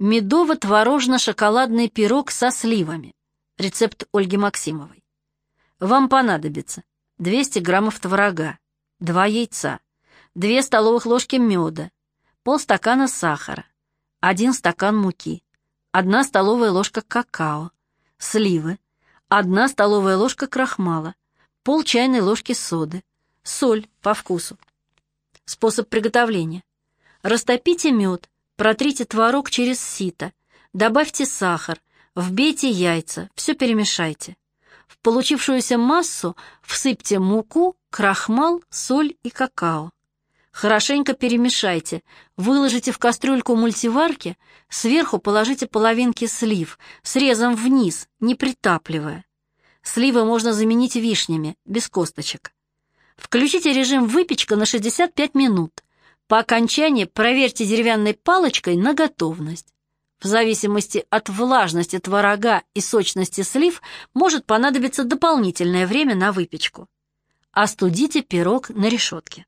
Медово-творожно-шоколадный пирог со сливами. Рецепт Ольги Максимовой. Вам понадобится 200 граммов творога, 2 яйца, 2 столовых ложки меда, полстакана сахара, 1 стакан муки, 1 столовая ложка какао, сливы, 1 столовая ложка крахмала, пол чайной ложки соды, соль по вкусу. Способ приготовления. Растопите мед, протрите творог через сито, добавьте сахар, вбейте яйца, все перемешайте. В получившуюся массу всыпьте муку, крахмал, соль и какао. Хорошенько перемешайте, выложите в кастрюльку мультиварки, сверху положите половинки слив, срезом вниз, не притапливая. Сливы можно заменить вишнями, без косточек. Включите режим выпечка на 65 минут. По окончании проверьте деревянной палочкой на готовность. В зависимости от влажности творога и сочности слив может понадобиться дополнительное время на выпечку. Остудите пирог на решетке.